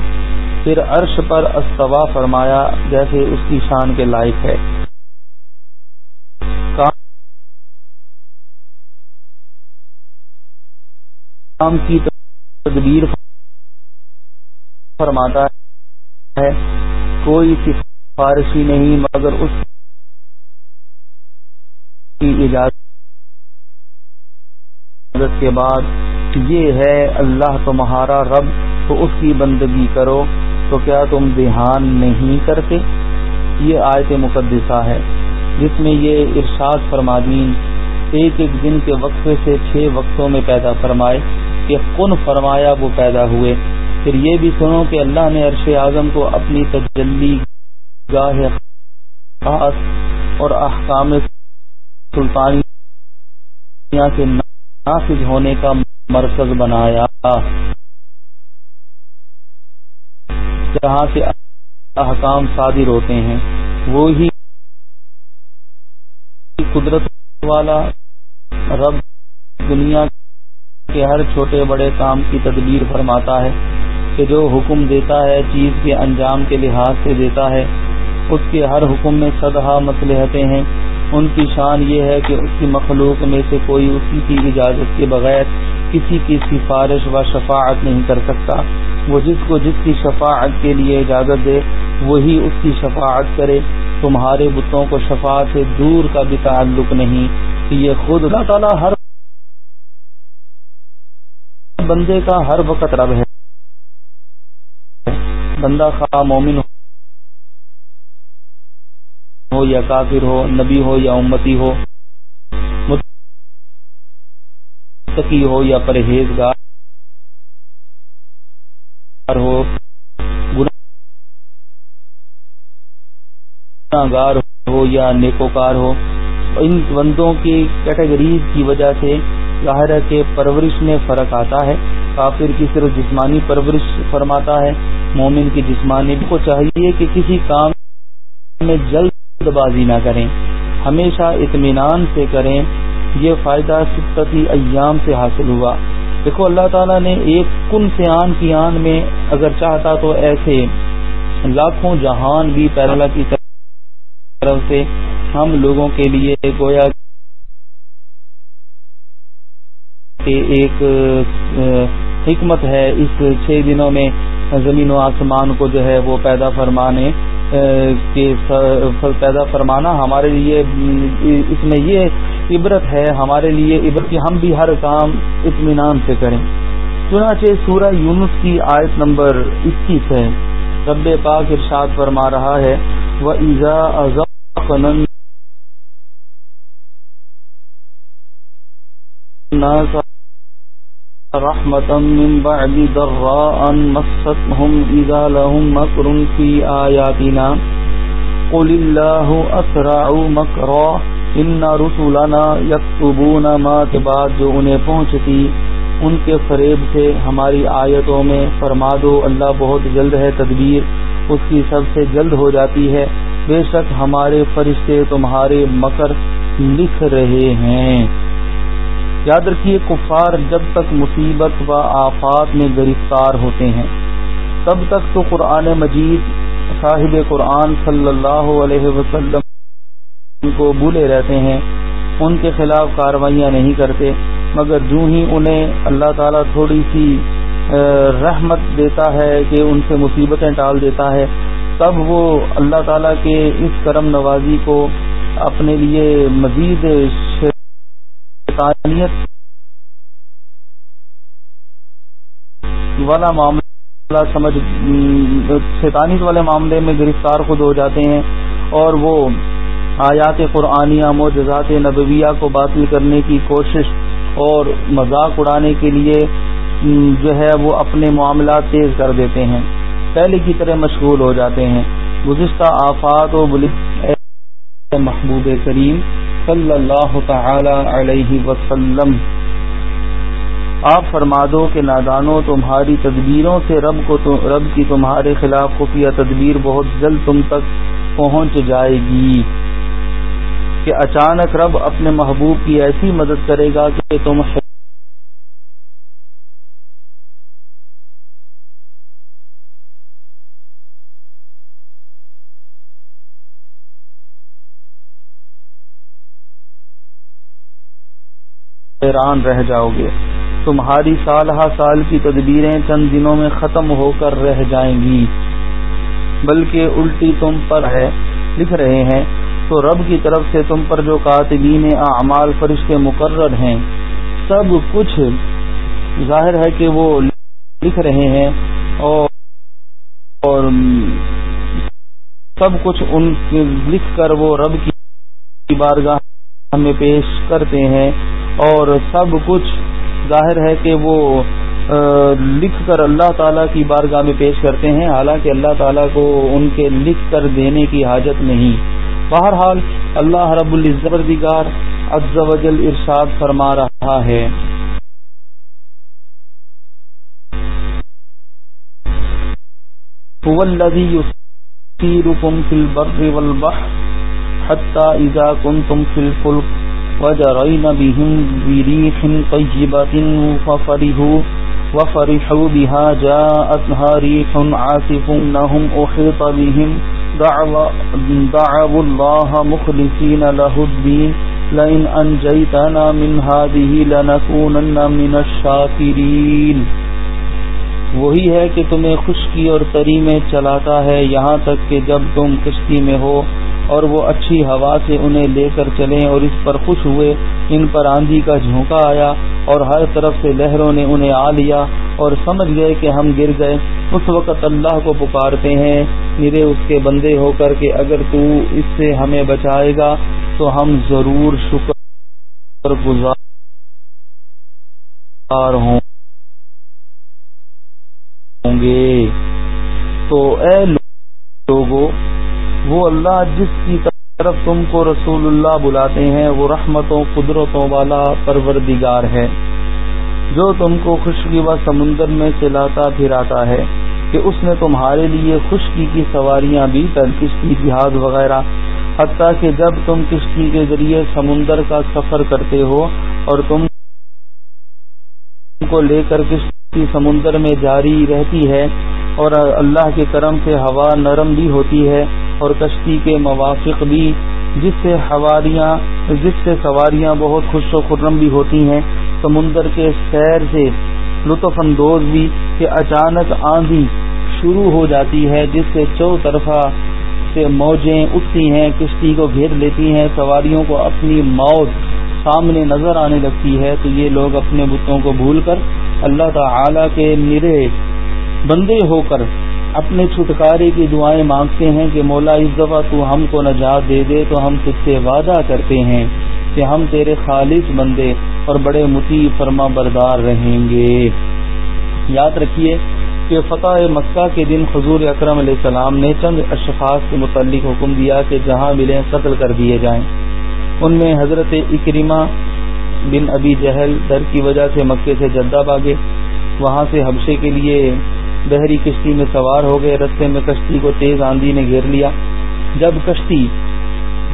پھر عرش پر استوا فرمایا، جیسے اس کی شان کے لائق ہے۔ کام کی تدبیر فرماتا ہے، کوئی سفارشی نہیں، مگر اس کی اجازت کے بعد یہ ہے اللہ تمہارا رب، تو اس کی بندگی کرو، تو کیا تم دھیان نہیں کرتے؟ یہ آیت مقدسہ ہے، جس میں یہ ارشاد فرمادین، ایک ایک دن کے وقفے سے چھ وقتوں میں پیدا فرمائے کہ کن فرمایا وہ پیدا ہوئے۔ پھر یہ بھی سنو کہ اللہ نے عرش اعظم کو اپنی تجلی، گاہ خاص اور احکام سلطانیہ سے نافذ ہونے کا مرکز بنایا۔ جہاں سے احکام صادر ہوتے ہیں، وہی قدرت والا رب دنیا کے ہر چھوٹے بڑے کام کی تدبیر فرماتا ہے کہ جو حکم دیتا ہے، چیز کے انجام کے لحاظ سے دیتا ہے۔ اس کے ہر حکم میں سدہ مسلحتیں ہیں۔ ان کی شان یہ ہے کہ اس کی مخلوق میں سے کوئی اسی کی اجازت کے بغیر کسی کی سفارش و شفاعت نہیں کر سکتا۔ وہ جس کو جس کی شفاعت کے لیے اجازت دے، وہی اس کی شفاعت کرے۔ تمہارے بتوں کو شفاعت سے دور کا بھی تعلق نہیں یہ خود اللہ تعالیٰ ہر بندے کا ہر وقت رب ہے۔ بندہ خواہ مومن ہو ہو یا کافر ہو، نبی ہو یا امتی ہو، متقی ہو یا پرہیزگار ہو، گناہگار ہو یا نیکوکار ہو، ان بندوں کی کیٹیگریز کی وجہ سے ظاہر ہے کہ پرورش میں فرق آتا ہے۔ کافر کی صرف جسمانی پرورش فرماتا ہے، مومن کی جسمانی کو چاہیے کہ کسی کام میں جلد بازی نہ کریں۔ ہمیشہ اطمینان سے کریں۔ یہ فائدہ سطتی ایام سے حاصل ہوا۔ دیکھو، اللہ تعالیٰ نے ایک کن سے آن کی آن میں اگر چاہتا تو ایسے لاکھوں جہان بھی پیرلا کی طرف سے ہم لوگوں کے لیے گویا کہ ایک حکمت ہے۔ اس چھ دنوں میں زمین و آسمان کو جو ہے وہ پیدا فرمانے۔ کے پیدا فرمانا، ہمارے لیے اس میں یہ عبرت ہے، ہمارے لیے عبرت کہ ہم بھی ہر کام اطمینان سے کریں۔ چنانچہ سورہ یونس کی آیت نمبر اکیس ہے۔ رب پاک ارشاد فرما رہا ہے وہ ایزا رحمة من بعد ضراء مستهم إذا لهم مكر في آياتنا. قل الله أسرع مكرا. إن رسولنا يكتبون ما تباد جو انہیں پہنچتی، ان کے فریب سے ہماری آیتوں میں فرما دو، اللہ بہت جلد ہے تدبیر، اس کی سب سے جلد ہو جاتی ہے۔ بے شک ہمارے فرشتے تمہارے مکر لکھ رہے ہیں۔ یاد رکھیے، کفار جب تک مصیبت و آفات میں گرفتار ہوتے ہیں، تب تک تو قرآن مجید صاحب قرآن صلی اللہ علیہ وسلم کو بھولے رہتے ہیں، ان کے خلاف کاروائیاں نہیں کرتے، مگر جو ہی انہیں اللہ تعالیٰ تھوڑی سی رحمت دیتا ہے کہ ان سے مصیبتیں ٹال دیتا ہے، تب وہ اللہ تعالیٰ کے اس کرم نوازی کو اپنے لیے مزید شیطانیت والا معاملہ سمجھ شیطانیت والے معاملے میں گرفتار خود ہو جاتے ہیں اور وہ آیات قرآنیہ، معجزات نبویہ کو باطل کرنے کی کوشش اور مذاق اڑانے کے لیے جو ہے وہ اپنے معاملات تیز کر دیتے ہیں، پہلے کی طرح مشغول ہو جاتے ہیں۔ گزشتہ آفات و محبوب کریم صلی اللہ تعالی علیہ وسلم۔ آپ فرما دو کہ نادانوں، تمہاری تدبیروں سے رب کو رب کی تمہارے خلاف خفیہ تدبیر بہت جلد تم تک پہنچ جائے گی۔ کہ اچانک رب اپنے محبوب کی ایسی مدد کرے گا کہ تم حیران رہ جاؤ گے۔ تمہاری سال ہا سال کی تدبیریں چند دنوں میں ختم ہو کر رہ جائیں گی۔ بلکہ الٹی تم پر ہے، لکھ رہے ہیں۔ تو رب کی طرف سے تم پر جو کاتبین اعمال فرشتے مقرر ہیں، سب کچھ ظاہر ہے کہ وہ لکھ رہے ہیں اور اور سب کچھ ان لکھ کر وہ رب کی بارگاہ میں پیش کرتے ہیں۔ اور سب کچھ ظاہر ہے کہ وہ لکھ کر اللہ تعالیٰ کی بارگاہ میں پیش کرتے ہیں۔ حالانکہ اللہ تعالیٰ کو ان کے لکھ کر دینے کی حاجت نہیں۔ بہرحال اللہ رب العزت عز و جل ارشاد فرما رہا ہے۔ هو الذي يسيركم في البر والبحر حتى إذا كنتم في الفلك۔ وجرين بهم بريح طيبة ففرحوا وفرحوا بها. جاءتها ريح عاصف إنهم أحيط بهم. دعوا الله مخلصين له الدين. لئن أنجيتنا من هذه لنكونن من الشاكرين. وہی ہے کہ تمہیں خشکی اور تری میں چلاتا ہے یہاں تک کہ جب تم کشتی میں ہو اور وہ اچھی ہوا سے انہیں لے کر چلیں اور اس پر خوش ہوئے، ان پر آندھی کا جھونکا آیا اور ہر طرف سے لہروں نے انہیں آ لیا اور سمجھ گئے کہ ہم گر گئے۔ اس وقت اللہ کو پکارتے ہیں۔ میرے اس کے بندے ہو کر کہ اگر تو اس سے ہمیں بچائے گا تو ہم ضرور شکر گزار ہوں گے۔ تو اے لوگوں وہ اللہ جس کی طرف تم کو رسول اللہ بلاتے ہیں، وہ رحمتوں، قدرتوں والا پروردگار ہے۔ جو تم کو خشکی و سمندر میں چلاتا پھراتا ہے کہ اس نے تمہارے لیے خشکی کی سواریاں بھی کر کشتی جہاز وغیرہ۔ حتیٰ کہ جب تم کشتی کے ذریعے سمندر کا سفر کرتے ہو اور تم کو لے کر کشتی سمندر میں جاری رہتی ہے اور اللہ کے کرم سے ہوا نرم بھی ہوتی ہے اور کشتی کے موافق بھی، جس سے حواریاں، جس سے سواریاں بہت خوش و خرم بھی ہوتی ہیں۔ سمندر کے سیر سے لطف اندوز بھی کہ اچانک آندھی شروع ہو جاتی ہے، جس سے چو طرفہ سے موجیں اٹھتی ہیں، کشتی کو گھیر لیتی ہیں، سواریوں کو اپنی موت سامنے نظر آنے لگتی ہے۔ تو یہ لوگ اپنے بتوں کو بھول کر اللہ تعالی کے میرے بندے ہو کر اپنے چھٹکارے کی دعائیں مانگتے ہیں کہ مولا اس دفعہ تو ہم کو نجات دے دے، تو ہم تجھ سے وعدہ کرتے ہیں کہ ہم تیرے خالص بندے اور بڑے متی فرما بردار رہیں گے۔ یاد رکھیے کہ فتح مکہ کے دن حضور اکرم علیہ السلام نے چند اشخاص کے متعلق حکم دیا کہ جہاں ملیں قتل کر دیے جائیں۔ ان میں حضرت اکریمہ بن ابی جہل در کی وجہ سے مکے سے جدہ باغے وہاں سے حبشے کے لیے بحری کشتی میں سوار ہو گئے، رستے میں کشتی کو تیز آندھی نے گھیر لیا۔ جب کشتی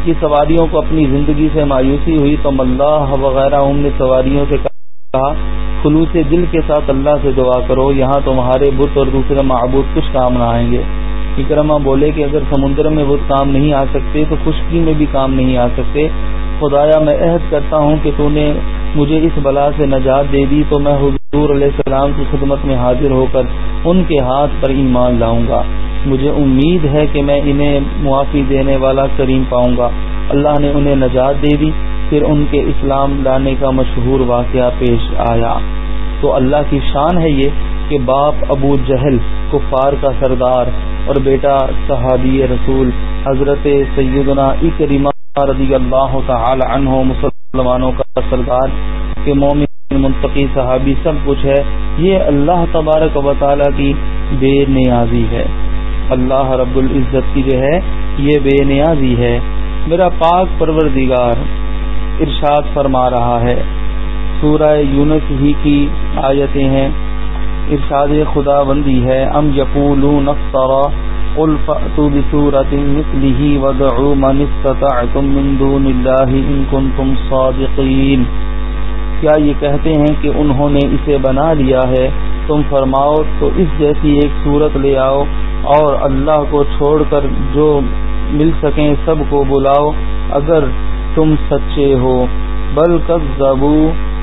کی سواریوں کو اپنی زندگی سے مایوسی ہوئی تو ملاح وغیرہ ان نے سواریوں سے کہا خلوص دل کے ساتھ اللہ سے دعا کرو، یہاں تمہارے بت اور دوسرے معبود کچھ کام نہ آئیں گے۔ اکرما بولے کہ اگر سمندر میں بت کام نہیں آ سکتے تو خشکی میں بھی کام نہیں آ سکتے۔ خدایا، میں عہد کرتا ہوں کہ تو نے مجھے اس بلا سے نجات دے دی تو میں حضور علیہ السلام کی خدمت میں حاضر ہو کر ان کے ہاتھ پر ایمان لاؤں گا۔ مجھے امید ہے کہ میں انہیں معافی دینے والا کریم پاؤں گا۔ اللہ نے انہیں نجات دے دی، پھر ان کے اسلام لانے کا مشہور واقعہ پیش آیا۔ تو اللہ کی شان ہے یہ کہ باپ ابو جہل کفار کا سردار اور بیٹا صحابی رسول حضرت سیدنا اکریمہ رضی اللہ تعالی عنہ مسلمانوں کا سردار کے مومن، منتقی، صحابی سب کچھ ہے، یہ اللہ تبارک و تعالی کی بے نیازی ہے۔ اللہ رب العزت کی جو ہے، یہ بے نیازی ہے۔ میرا پاک پروردگار ارشاد فرما رہا ہے۔ سورہ یونس ہی کی آیتیں ہیں۔ ارشاد خدا بندی ہے۔ ام یقولون افترا قل فأتوا بسورة مثله ودعوا من استطعتم من دون الله ان كنتم صادقین کیا یہ کہتے ہیں کہ انہوں نے اسے بنا لیا ہے؟ تم فرماؤ، تو اس جیسی ایک صورت لے آؤ اور اللہ کو چھوڑ کر جو مل سکیں سب کو بلاؤ، اگر تم سچے ہو۔ بل کذبو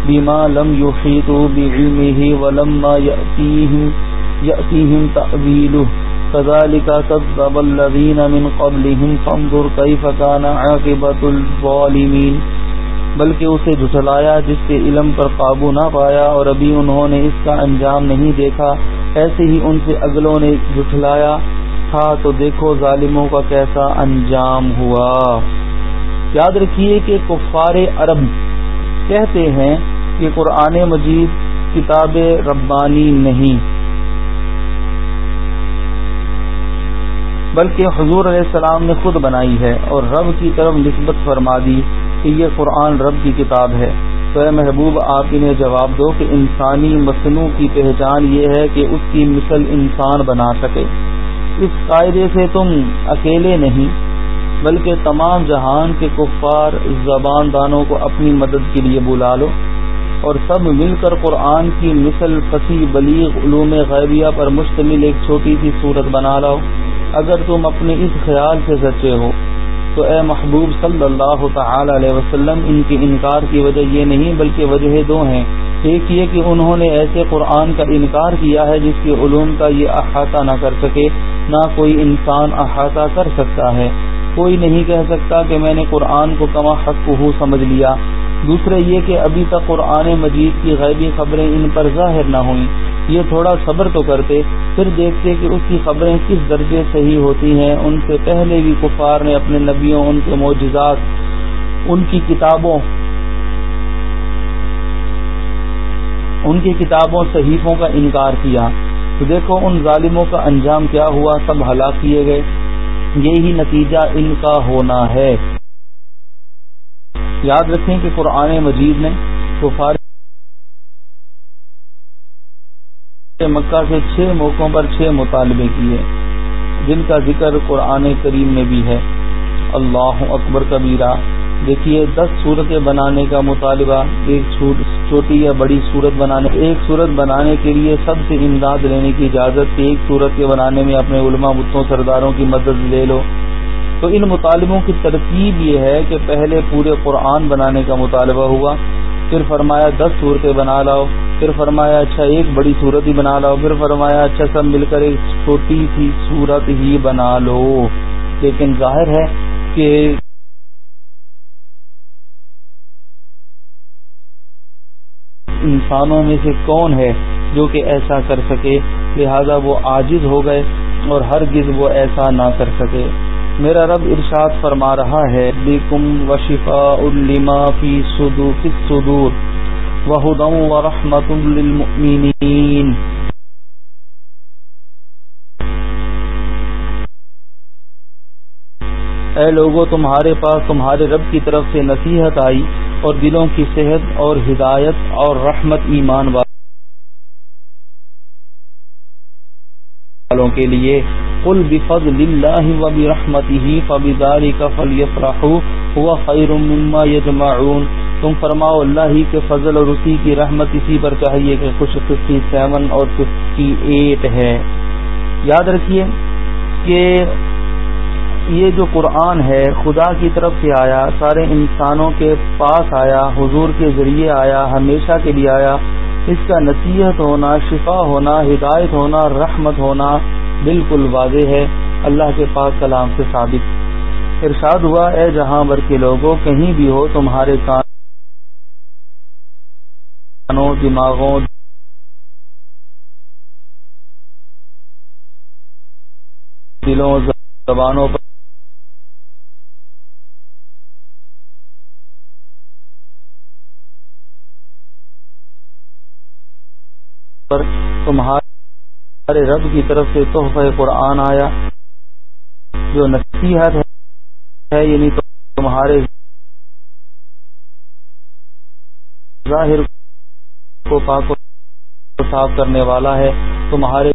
بیما لم یحیطوا بعلمه ولما یأتیہم یأتیہم تأویلہ كذلك كذب الذين من قبلهم، فانظر كيف كان عاقبة الظالمين۔ بلکہ اسے جھٹلایا جس کے علم پر قابو نہ پایا، اور ابھی انہوں نے اس کا انجام نہیں دیکھا۔ ایسے ہی ان سے اگلوں نے جھٹلایا۔ تھا تو دیکھو ظالموں کا کیسا انجام ہوا۔ یاد رکھیے کہ کفار عرب کہتے ہیں کہ قرآن مجید کتاب ربانی نہیں۔ بلکہ حضور علیہ السلام نے خود بنائی ہے اور رب کی طرف نسبت فرما دی کہ یہ قرآن رب کی کتاب ہے۔ تو اے محبوب، آپ انہیں جواب دو کہ انسانی مصنوع کی پہچان یہ ہے کہ اس کی مثل انسان بنا سکے۔ اس قاعدے سے تم اکیلے نہیں، بلکہ تمام جہان کے کفار زبان دانوں کو اپنی مدد کے لیے بلا لو۔ اور سب مل کر قرآن کی مثل فصیح بلیغ علوم غیبیہ پر مشتمل ایک چھوٹی سی صورت بنا لاؤ۔ اگر تم اپنے اس خیال سے سچے ہو، تو اے محبوب صلی اللہ تعالی علیہ وسلم، ان کے انکار کی وجہ یہ نہیں، بلکہ وجہ دو ہیں۔ ایک یہ کہ انہوں نے ایسے قرآن کا انکار کیا ہے جس کے علوم کا یہ احاطہ نہ کر سکے، نہ کوئی انسان احاطہ کر سکتا ہے۔ کوئی نہیں کہہ سکتا کہ میں نے قرآن کو کما حق ہو سمجھ لیا۔ دوسرے یہ کہ ابھی تک قرآن مجید کی غیبی خبریں ان پر ظاہر نہ ہوئیں۔ یہ تھوڑا صبر تو کرتے، پھر دیکھتے کہ اس کی خبریں کس درجے صحیح ہوتی ہیں۔ ان سے پہلے بھی کفار نے اپنے نبیوں، ان کے معجزات، ان کی کتابوں، ان کی کتابوں صحیفوں کا انکار کیا۔ تو دیکھو ان ظالموں کا انجام کیا ہوا؟ سب ہلاک کیے گئے۔ یہی نتیجہ ان کا ہونا ہے۔ یاد رکھیں کہ قرآن مجید نے کفار مکہ سے چھ موقعوں پر چھ مطالبے کیے، جن کا ذکر قرآن کریم میں بھی ہے۔ اللہ اکبر کبیرہ، دیکھیے، دس صورتیں بنانے کا مطالبہ، ایک چھوٹی یا بڑی صورت بنانے، ایک صورت بنانے کے لیے سب سے امداد لینے کی اجازت، ایک صورت کے بنانے میں اپنے علماء، بتوں، سرداروں کی مدد لے لو۔ تو ان مطالبوں کی ترتیب یہ ہے کہ پہلے پورے قرآن بنانے کا مطالبہ ہوا، پھر فرمایا دس صورتیں بنا لاؤ، پھر فرمایا اچھا ایک بڑی صورت ہی بنا لاؤ، پھر فرمایا اچھا سب مل کر ایک چھوٹی سی صورت ہی بنا لو۔ لیکن ظاہر ہے کہ انسانوں میں سے کون ہے جو کہ ایسا کر سکے؟ لہذا وہ عاجز ہو گئے اور ہر گز وہ ایسا نہ کر سکے۔ میرا رب ارشاد فرما رہا ہے بیکم و شفا الما فی صدور وہدم و رحمت للمؤمنین۔ اے لوگوں تمہارے پاس تمہارے رب کی طرف سے نصیحت آئی اور دلوں کی صحت اور ہدایت اور رحمت ایمان والوں کے لیے قل بفضل اللہ و برحمته فبذلك فليفرحوا هو خير مما يجمعون تم فرماؤ، اللہ ہی کے فضل اور اسی کی رحمت اسی پر چاہیے کہ کچھ ففٹی سیون اور ففٹی ایٹ ہے یاد رکھیے کہ یہ جو قرآن ہے، خدا کی طرف سے آیا، سارے انسانوں کے پاس آیا، حضور کے ذریعے آیا، ہمیشہ کے لیے آیا۔ اس کا نصیحت ہونا، شفا ہونا، ہدایت ہونا، رحمت ہونا بالکل واضح ہے، اللہ کے پاک کلام سے ثابت۔ ارشاد ہوا، اے جہاں بر کے لوگوں، کہیں بھی ہو تمہارے کانوں، دماغوں دلوں، زبانوں پر تمہارے ہمارے رب کی طرف سے تحفہ قرآن آیا۔ جو نصیحت ہے یعنی تمہارے ظاہر کو پاک و صاف کرنے والا ہے۔ تمہارے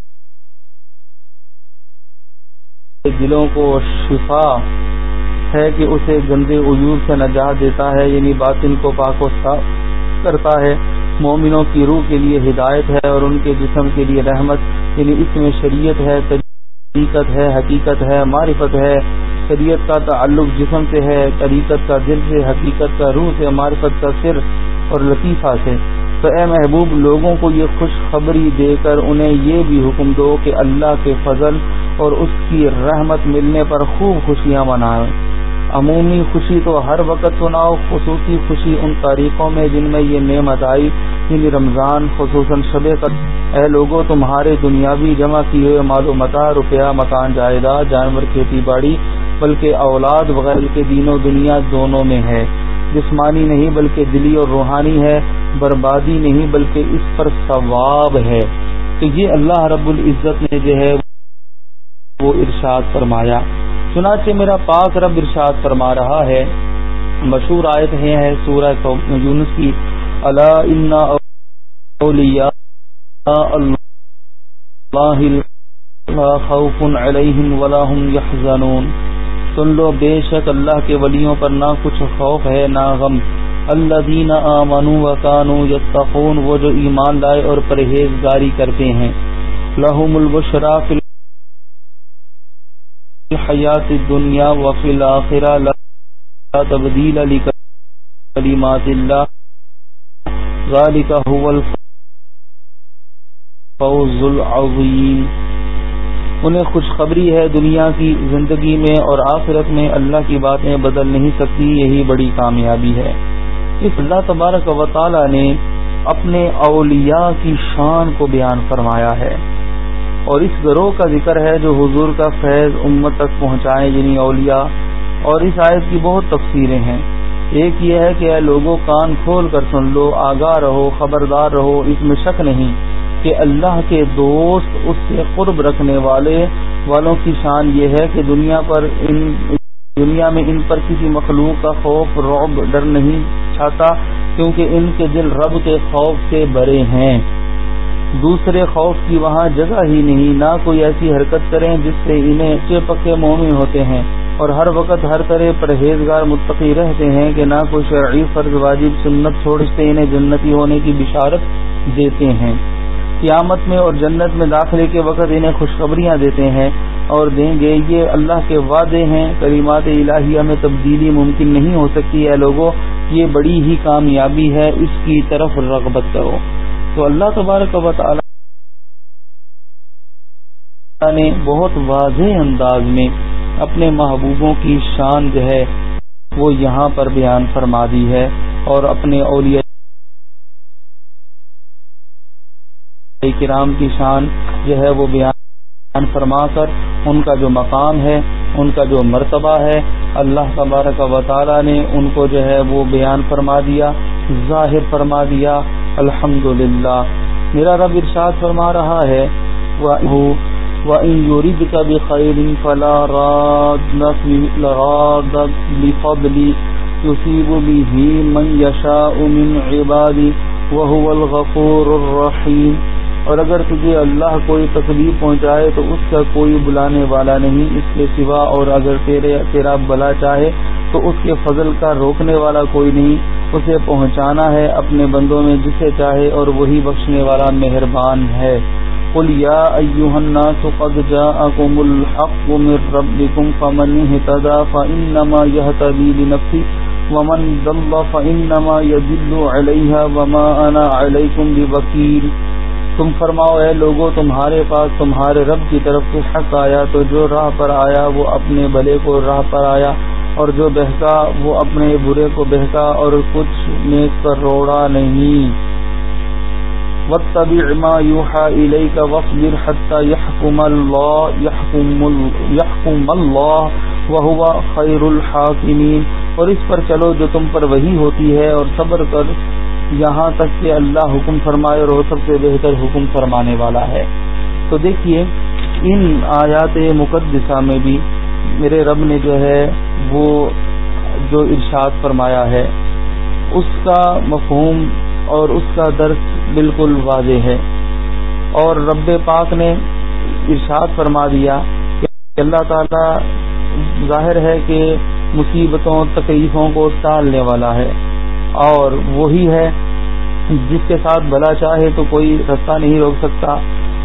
دلوں کو شفا ہے کہ اسے گندے عیوب سے نجات دیتا ہے یعنی باطن کو پاک و صاف کرتا ہے۔ مومنوں کی روح کے لیے ہدایت ہے اور ان کے جسم کے لیے رحمت یعنی اس میں شریعت ہے، طریقت ہے، حقیقت ہے، معرفت ہے۔ شریعت کا تعلق جسم سے ہے، طریقت کا دل سے، حقیقت کا روح سے، معرفت کا سر اور لطیفہ سے۔ تو اے محبوب، لوگوں کو یہ خوشخبری دے کر انہیں یہ بھی حکم دو کہ اللہ کے فضل اور اس کی رحمت ملنے پر خوب خوشیاں منائیں۔ عمومی خوشی تو ہر وقت سناؤ خصوصی خوشی ان تاریخوں میں جن میں یہ نعمت آئی یعنی رمضان، خصوصاً شب اے لوگوں تمہارے دنیاوی جمع کیے معلومات روپیہ، مکان، جائیداد، جانور، کھیتی باڑی، بلکہ اولاد وغیرہ کے دین و دنیا دونوں میں ہے۔ جسمانی نہیں بلکہ دلی اور روحانی ہے، بربادی نہیں بلکہ اس پر ثواب ہے۔ تو یہ اللہ رب العزت نے جو ہے وہ ارشاد فرمایا۔ چنانچہ میرا پاک رب ارشاد فرما رہا ہے۔ مشہور آیت ہے سورہ یونس کی اللہ اولیاء اللہ خوف علیہم ولا هم يحزنون سن لو، بے شک اللہ کے ولیوں پر نہ کچھ خوف ہے نہ غم۔ الذين آمنوا وكانوا يتقون وہ جو ایمان لائے اور پرہیزگاری کرتے ہیں۔ لهم البشرا فی الحیات الدنیا وفی الاخرہ لا تبدیل لکلمات اللہ. ذالک هو الفوز العظیم. انہیں خوشخبری ہے دنیا کی زندگی میں اور آخرت میں اللہ کی باتیں بدل نہیں سکتی، یہی بڑی کامیابی ہے۔ اس اللہ تبارک و تعالی نے اپنے اولیاء کی شان کو بیان فرمایا ہے۔ اور اس گروہ کا ذکر ہے جو حضور کا فیض امت تک پہنچائے یعنی اولیاء۔ اور اس آیت کی بہت تفصیلیں ہیں۔ ایک یہ ہے کہ اے لوگوں کان کھول کر سن لو، آگاہ رہو، خبردار رہو۔ اس میں شک نہیں کہ اللہ کے دوست اس سے قرب رکھنے والے والوں کی شان یہ ہے کہ دنیا پر ان، دنیا میں ان پر کسی مخلوق کا خوف، رعب، ڈر نہیں چھاتا، کیونکہ ان کے دل رب کے خوف سے بڑے ہیں۔ دوسرے خوف کی وہاں جگہ ہی نہیں، نہ کوئی ایسی حرکت کریں جس سے انہیں اچھے پکے مومن ہوتے ہیں۔ اور ہر وقت ہر طرح پرہیزگار متقی رہتے ہیں کہ نہ کوئی شرعی فرض واجب، سنت چھوڑتے انہیں جنتی ہونے کی بشارت دیتے ہیں۔ قیامت میں اور جنت میں داخلے کے وقت انہیں خوشخبریاں دیتے ہیں اور دیں گے، یہ اللہ کے وعدے ہیں۔ کریمات الہیہ میں تبدیلی ممکن نہیں ہو سکتی ہے لوگوں یہ بڑی ہی کامیابی ہے، اس کی طرف رغبت کرو۔ تو اللہ تبارک و تعالی نے بہت واضح انداز میں اپنے محبوبوں کی شان جو ہے وہ یہاں پر بیان فرما دی ہے اور اپنے اولیاء کرام کی شان جو ہے وہ بیان فرما کر ان کا جو مقام ہے، ان کا جو مرتبہ ہے، اللہ تبارک و تعالی نے ان کو جو ہے وہ بیان فرما دیا، ظاہر فرما دیا الحمد للہ میرا رب ارشاد فرما رہا ہے وَإِن يُرِدْكَ بِخَيْرٍ فَلَا رَادَ لِفَضْلِ يُصِيبُ بِهِ مَن اور اگر تجھے اللہ کوئی تکلیف پہنچائے تو اس کا کوئی بلانے والا نہیں، اس کے سوا اور اگر تیرے تیرا بلا چاہے تو اس کے فضل کا روکنے والا کوئی نہیں۔ اسے پہنچانا ہے اپنے بندوں میں جسے چاہے اور وہی بخشنے والا مہربان ہے۔ قل يا أيها الناس قد جاءكم الحق من ربكم فمن اهتدى فإنما يهتدي لنفسه ومن ضل فإنما يدل عليها وما أنا عليكم بوكيل تم فرماؤ اے لوگوں تمہارے پاس تمہارے رب کی طرف سے حق آیا تو جو راہ پر آیا وہ اپنے بلے کو راہ پر آیا اور جو بہکا وہ اپنے برے کو بہکا اور کچھ میں کروڑا نہیں۔ واتبع ما يوحى إليك واصبر حتى يحكم الله يحكم, يحكم الله وهو خير الحاكمين اور اس پر چلو جو تم پر وہی ہوتی ہے اور صبر کر یہاں تک کہ اللہ حکم فرمائے اور وہ سب سے بہتر حکم فرمانے والا ہے۔ تو دیکھیے، ان آیات مقدسہ میں بھی میرے رب نے جو ہے وہ جو ارشاد فرمایا ہے، اس کا مفہوم اور اس کا درس بالکل واضح ہے۔ اور رب پاک نے ارشاد فرما دیا کہ اللہ تعالی ظاہر ہے کہ مصیبتوں، تکلیفوں کو ٹالنے والا ہے۔ اور وہی ہے، جس کے ساتھ بلا چاہے تو کوئی رستہ نہیں روک سکتا۔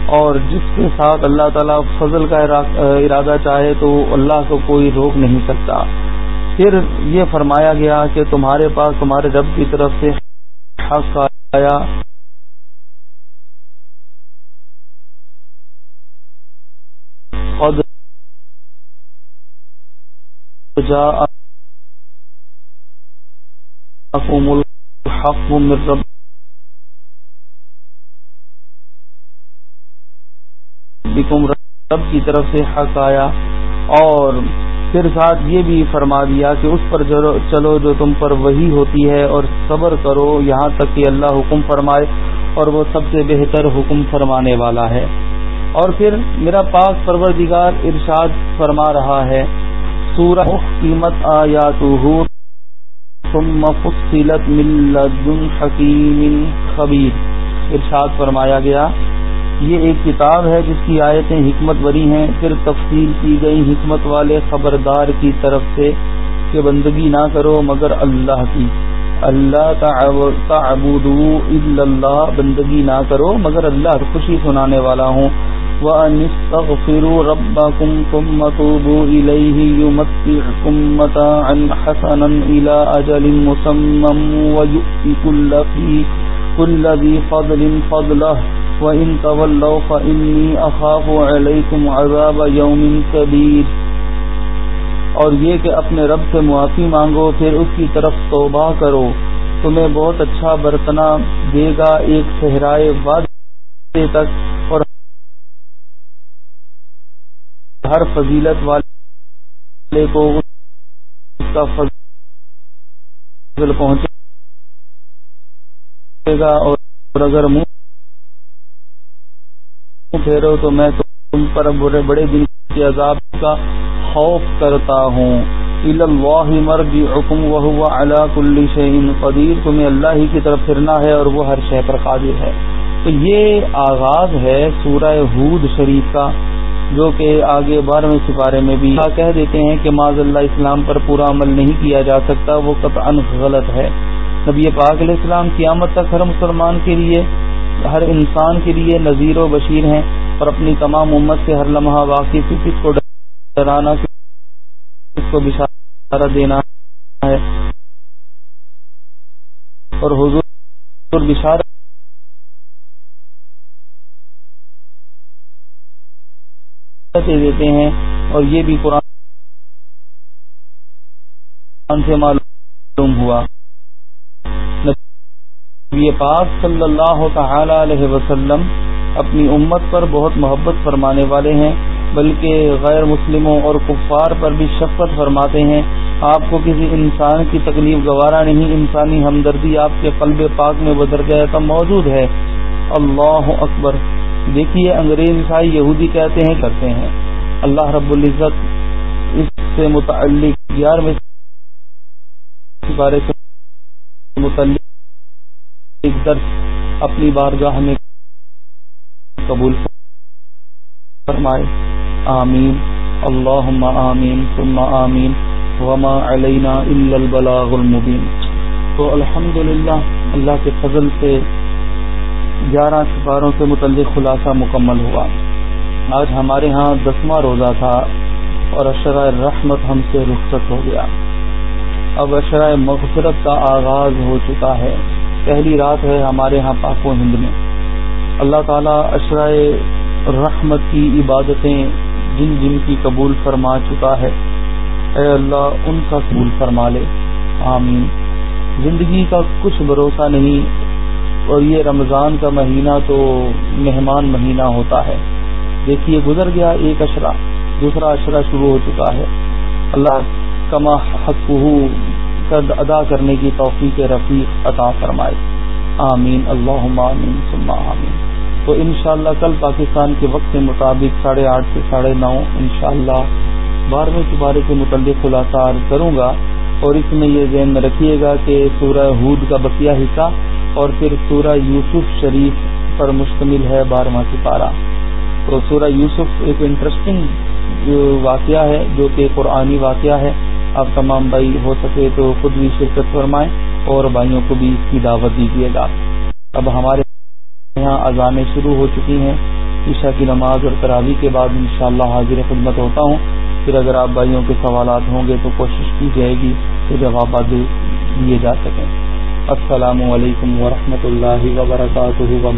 اور جس کے ساتھ اللہ تعالیٰ فضل کا ارادہ چاہے تو اللہ کو کوئی روک نہیں سکتا۔ پھر یہ فرمایا گیا کہ تمہارے پاس تمہارے رب کی طرف سے حق آیا۔ قد جاءكم الحق من ربكم رب کی طرف سے حق آیا اور پھر ساتھ یہ بھی فرما دیا کہ اس پر چلو جو تم پر وہی ہوتی ہے اور صبر کرو، یہاں تک کہ اللہ حکم فرمائے اور وہ سب سے بہتر حکم فرمانے والا ہے۔ اور پھر میرا پاک پروردگار ارشاد فرما رہا ہے، سورہ قیمت آیا حکیم خبیر۔ ارشاد فرمایا گیا، یہ ایک کتاب ہے جس کی آیتیں حکمت بری ہیں، پھر تفصیل کی گئی حکمت والے خبردار کی طرف سے کہ بندگی نہ کرو مگر اللہ کی۔ اللہ الا اللہ، بندگی نہ کرو مگر اللہ خوشی سنانے والا ہوں۔ وَأَنِسْتَغْفِرُوا رَبَّكُمْ ثُمَّ تُوبُوا إِلَيْهِ يُمَتِّعْكُمْ مَتَاعًا حَسَنًا إِلَى أَجَلٍ مُّسَمًّى وَيُؤْتِ كُلَّ ذِي فَضْلٍ فَضْلَهُ وَإِن تَوَلَّوْا فَإِنِّي أَخَافُ عَلَيْكُمْ عَذَابَ يَوْمٍ كَبِيرٍ اور یہ کہ اپنے رب سے معافی مانگو، پھر اس کی طرف توبہ کرو۔ تمہیں بہت اچھا برتنا دے گا ایک صحرائے وعدے تک اور ہر فضیلت والے کو اس کا فضل پہنچے گا اور اگر منہ پھیرو تو میں تم پر برے بڑے دن کے عذاب کا خوف کرتا ہوں۔ حکم کل شہین قدیر۔ تمہیں اللہ ہی کی طرف پھرنا ہے اور وہ ہر شہ پر قادر ہے۔ تو یہ آغاز ہے سورہ حود شریف کا۔ جو کہ آگے بارہویں سپارے میں بھی کہہ دیتے ہیں کہ معذ اللہ اسلام پر پورا عمل نہیں کیا جا سکتا، وہ قطعا غلط ہے۔ نبی پاک علیہ السلام قیامت تک ہر مسلمان کے لیے، ہر انسان کے لیے نذیر و بشیر ہیں اور اپنی تمام امت سے ہر لمحہ واقف کس کو ڈرانا، کس کو بشارہ دینا ہے۔ اور حضور بشارت دیتے ہیں اور یہ بھی قرآن سے معلوم ہوا۔ نبی پاک صلی اللہ تعالی علیہ وسلم اپنی امت پر بہت محبت فرمانے والے ہیں، بلکہ غیر مسلموں اور کفار پر بھی شفقت فرماتے ہیں۔ آپ کو کسی انسان کی تکلیف گوارا نہیں، انسانی ہمدردی آپ کے قلب پاک میں بدر گیا تھا موجود ہے۔ اللہ اکبر۔ دیکھیے، انگریز عیسائی یہودی کہتے ہیں، کرتے ہیں۔ اللہ رب العزت اس سے متعلق گیار میں بارے سے متعلق ایک درس اپنی بارگاہ میں قبول فرمائے۔ آمین۔ اللہ آمین، ثم آمین۔ وما علینا الا البلاغ المبین۔ تو الحمد اللہ کے فضل سے گیارہ سپاروں سے متعلق خلاصہ مکمل ہوا۔ آج ہمارے ہاں دسواں روزہ تھا اور اشرۂ رحمت ہم سے رخصت ہو گیا۔ اب اشرۂ مغفرت کا آغاز ہو چکا ہے۔ پہلی رات ہے ہمارے ہاں پاک و ہند میں۔ اللہ تعالیٰ اشرۂ رحمت کی عبادتیں جن جن کی قبول فرما چکا ہے۔ اے اللہ، ان کا قبول فرما لے۔ آمین۔ زندگی کا کچھ بھروسہ نہیں اور یہ رمضان کا مہینہ تو مہمان مہینہ ہوتا ہے۔ دیکھیے گزر گیا ایک اشرا دوسرا اشرا شروع ہو چکا ہے۔ اللہ کما حق قد ادا کرنے کی توفیق رفیق عطا فرمائے۔ آمین۔ اللہ آمین۔ ثم آمین۔ تو انشاءاللہ کل پاکستان کے وقت کے مطابق ساڑھے آٹھ سے ساڑھے نو انشاءاللہ بارہویں سپارے کے متعلق خلاصہ کروں گا۔ اور اس میں یہ ذہن میں رکھیے گا کہ سورہ ہود کا بقیہ حصہ اور پھر سورہ یوسف شریف پر مشتمل ہے بارہواں سپارہ۔ تو سورہ یوسف ایک انٹرسٹنگ واقعہ ہے جو کہ قرآنی واقعہ ہے۔ آپ تمام بھائی ہو سکے تو خود بھی شرکت فرمائیں اور بھائیوں کو بھی اس کی دعوت دیجیے گا۔ اب ہمارے یہاں اذانیں شروع ہو چکی ہیں۔ عشاء کی نماز اور تراوی کے بعد انشاءاللہ حاضر خدمت ہوتا ہوں۔ پھر اگر آپ بھائیوں کے سوالات ہوں گے تو کوشش کی جائے گی کہ جوابات دیے جا سکیں۔ السلام علیکم ورحمۃ اللہ وبرکاتہ و